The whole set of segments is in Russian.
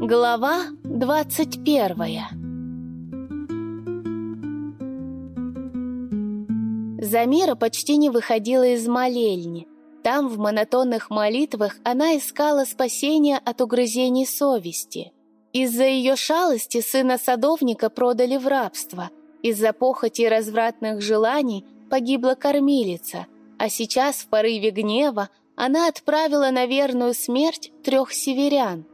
Глава двадцать первая Замира почти не выходила из молельни. Там, в монотонных молитвах, она искала спасения от угрызений совести. Из-за ее шалости сына садовника продали в рабство. Из-за похоти и развратных желаний погибла кормилица. А сейчас, в порыве гнева, она отправила на верную смерть трех северян.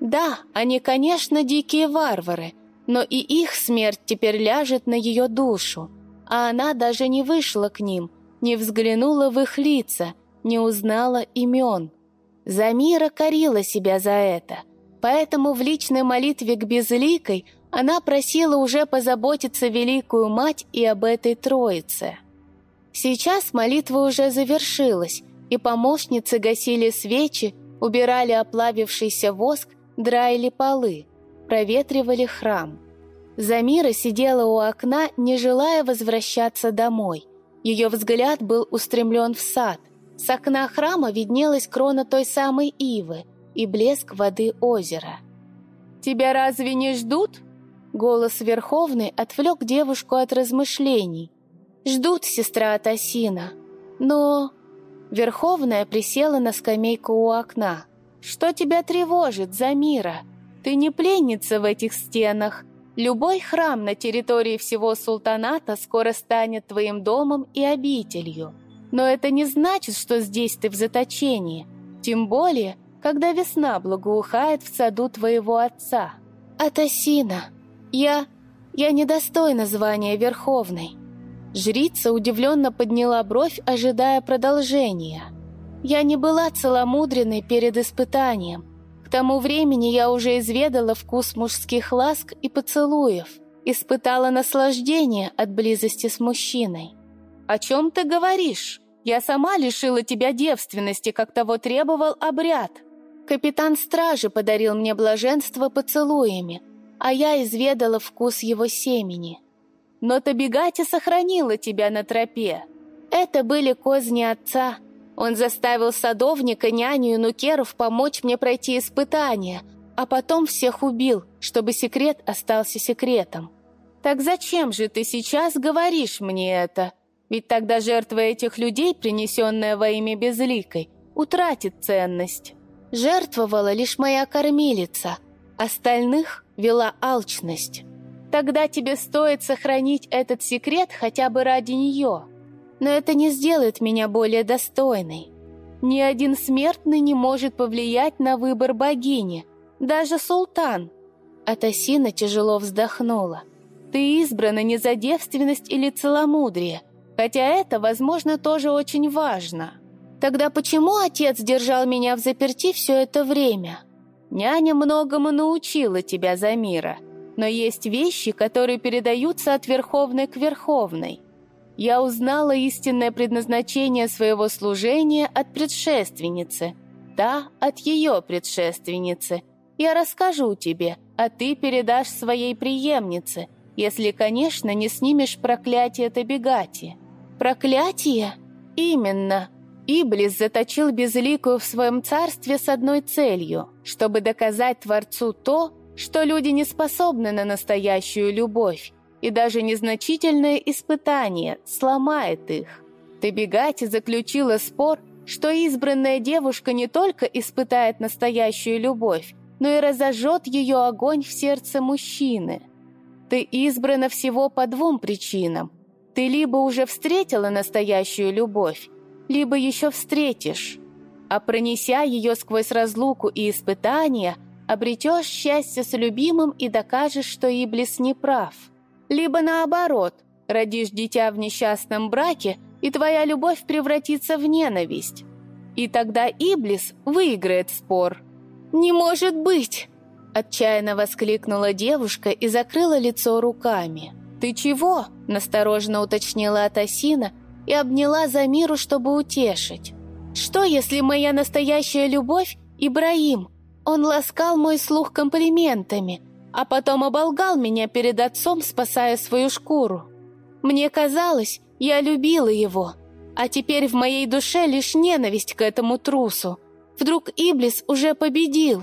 Да, они, конечно, дикие варвары, но и их смерть теперь ляжет на ее душу. А она даже не вышла к ним, не взглянула в их лица, не узнала имен. Замира корила себя за это, поэтому в личной молитве к Безликой она просила уже позаботиться Великую Мать и об этой Троице. Сейчас молитва уже завершилась, и помощницы гасили свечи, убирали оплавившийся воск, драили полы, проветривали храм. Замира сидела у окна, не желая возвращаться домой. Ее взгляд был устремлен в сад. С окна храма виднелась крона той самой ивы и блеск воды озера. «Тебя разве не ждут?» Голос Верховный отвлек девушку от размышлений. «Ждут, сестра Атасина. Но...» Верховная присела на скамейку у окна. «Что тебя тревожит, Замира? Ты не пленница в этих стенах. Любой храм на территории всего султаната скоро станет твоим домом и обителью. Но это не значит, что здесь ты в заточении. Тем более, когда весна благоухает в саду твоего отца. Атасина, я... я недостойна звания Верховной». Жрица удивленно подняла бровь, ожидая продолжения. «Я не была целомудренной перед испытанием. К тому времени я уже изведала вкус мужских ласк и поцелуев, испытала наслаждение от близости с мужчиной. О чем ты говоришь? Я сама лишила тебя девственности, как того требовал обряд. Капитан стражи подарил мне блаженство поцелуями, а я изведала вкус его семени. Но Табигати сохранила тебя на тропе. Это были козни отца. Он заставил садовника, няню и нукеров помочь мне пройти испытания, а потом всех убил, чтобы секрет остался секретом. Так зачем же ты сейчас говоришь мне это? Ведь тогда жертва этих людей, принесенная во имя Безликой, утратит ценность. Жертвовала лишь моя кормилица, остальных вела алчность. Тогда тебе стоит сохранить этот секрет хотя бы ради нее. Но это не сделает меня более достойной. Ни один смертный не может повлиять на выбор богини, даже султан. Атасина тяжело вздохнула. Ты избрана не за девственность или целомудрие, хотя это, возможно, тоже очень важно. Тогда почему отец держал меня в заперти все это время? Няня многому научила тебя, Замира. мира но есть вещи, которые передаются от Верховной к Верховной. Я узнала истинное предназначение своего служения от предшественницы, та от ее предшественницы. Я расскажу тебе, а ты передашь своей преемнице, если, конечно, не снимешь проклятие Табигати. Проклятие? Именно. Иблис заточил Безликую в своем царстве с одной целью, чтобы доказать Творцу то, что люди не способны на настоящую любовь, и даже незначительное испытание сломает их. Тебигати заключила спор, что избранная девушка не только испытает настоящую любовь, но и разожжет ее огонь в сердце мужчины. Ты избрана всего по двум причинам. Ты либо уже встретила настоящую любовь, либо еще встретишь. А пронеся ее сквозь разлуку и испытания – обретешь счастье с любимым и докажешь, что Иблис не прав. Либо наоборот, родишь дитя в несчастном браке, и твоя любовь превратится в ненависть. И тогда Иблис выиграет спор. «Не может быть!» Отчаянно воскликнула девушка и закрыла лицо руками. «Ты чего?» – настороженно уточнила Атасина и обняла Замиру, чтобы утешить. «Что, если моя настоящая любовь – Ибраим, он ласкал мой слух комплиментами, а потом оболгал меня перед отцом, спасая свою шкуру. Мне казалось, я любила его, а теперь в моей душе лишь ненависть к этому трусу. Вдруг Иблис уже победил?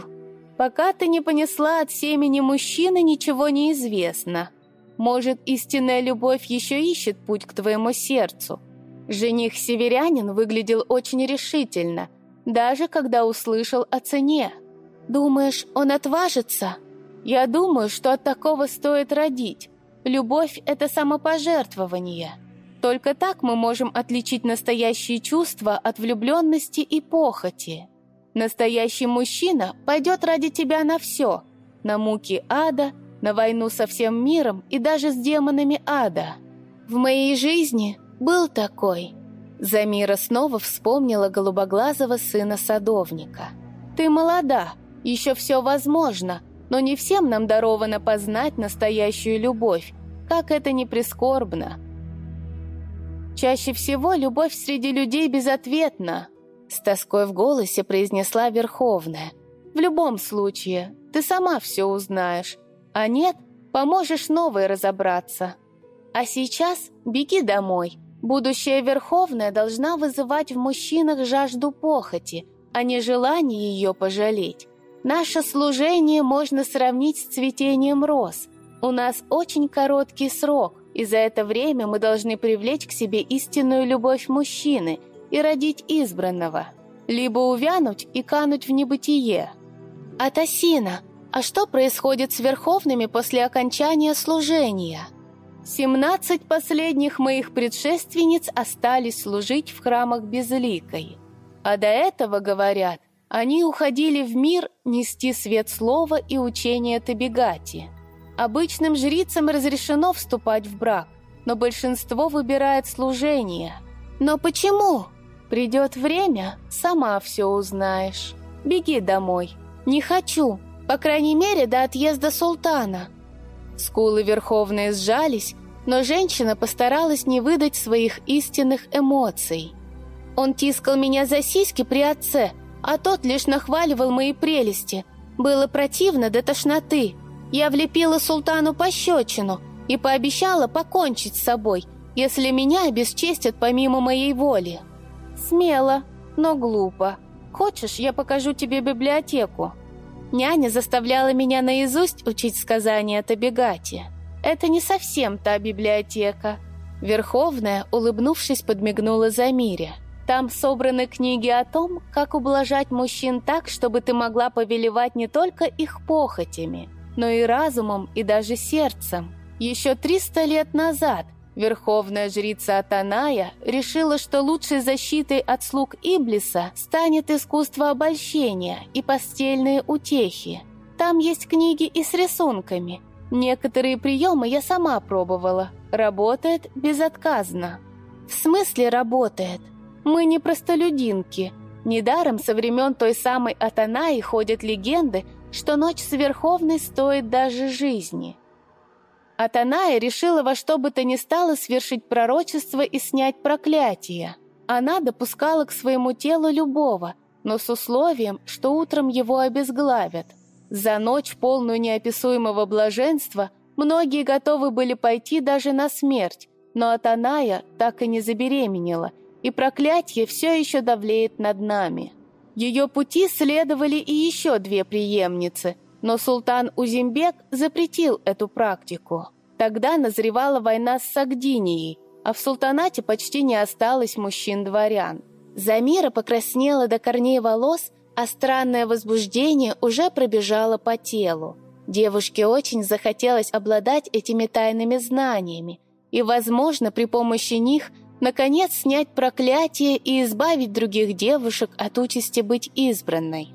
Пока ты не понесла от семени мужчины, ничего не известно. Может, истинная любовь еще ищет путь к твоему сердцу. Жених-северянин выглядел очень решительно, даже когда услышал о цене. Думаешь, он отважится? Я думаю, что от такого стоит родить. Любовь — это самопожертвование. Только так мы можем отличить настоящие чувства от влюбленности и похоти. Настоящий мужчина пойдет ради тебя на все. На муки ада, на войну со всем миром и даже с демонами ада. В моей жизни был такой. Замира снова вспомнила голубоглазого сына садовника. «Ты молода, еще все возможно, но не всем нам даровано познать настоящую любовь, как это не прискорбно. Чаще всего любовь среди людей безответна, с тоской в голосе произнесла Верховная. В любом случае, ты сама все узнаешь, а нет, поможешь новой разобраться. А сейчас беги домой. Будущая Верховная должна вызывать в мужчинах жажду похоти, а не желание ее пожалеть. Наше служение можно сравнить с цветением роз. У нас очень короткий срок, и за это время мы должны привлечь к себе истинную любовь мужчины и родить избранного. Либо увянуть и кануть в небытие. Атасина, а что происходит с верховными после окончания служения? Семнадцать последних моих предшественниц остались служить в храмах Безликой. А до этого, говорят, они уходили в мир нести свет слова и учения Табигати. Обычным жрицам разрешено вступать в брак, но большинство выбирает служение. Но почему? Придет время, сама все узнаешь. Беги домой. Не хочу, по крайней мере, до отъезда султана. Скулы Верховные сжались, но женщина постаралась не выдать своих истинных эмоций. Он тискал меня за сиськи при отце, а тот лишь нахваливал мои прелести. Было противно до тошноты. Я влепила султану пощечину и пообещала покончить с собой, если меня обесчестят помимо моей воли. Смело, но глупо. Хочешь, я покажу тебе библиотеку? Няня заставляла меня наизусть учить сказания Табигати. Это не совсем та библиотека. Верховная, улыбнувшись, подмигнула Замире. Там собраны книги о том, как ублажать мужчин так, чтобы ты могла повелевать не только их похотями, но и разумом и даже сердцем. Еще 300 лет назад верховная жрица Атаная решила, что лучшей защитой от слуг Иблиса станет искусство обольщения и постельные утехи. Там есть книги и с рисунками. Некоторые приемы я сама пробовала. Работает безотказно. В смысле работает? Мы не простолюдинки. Недаром со времен той самой Атанаи ходят легенды, что ночь с Верховной стоит даже жизни. Атаная решила во что бы то ни стало свершить пророчество и снять проклятие. Она допускала к своему телу любого, но с условием, что утром его обезглавят. За ночь, полную неописуемого блаженства, многие готовы были пойти даже на смерть, но Атаная так и не забеременела – и проклятие все еще давлеет над нами. Ее пути следовали и еще две преемницы, но султан Узимбек запретил эту практику. Тогда назревала война с Сагдинией, а в султанате почти не осталось мужчин-дворян. Замира покраснела до корней волос, а странное возбуждение уже пробежало по телу. Девушке очень захотелось обладать этими тайными знаниями, и, возможно, при помощи них – наконец снять проклятие и избавить других девушек от участи быть избранной.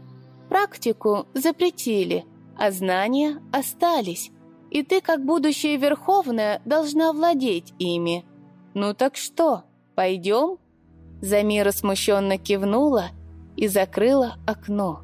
Практику запретили, а знания остались, и ты, как будущая Верховная, должна владеть ими. Ну так что, пойдем?» Замира смущенно кивнула и закрыла окно.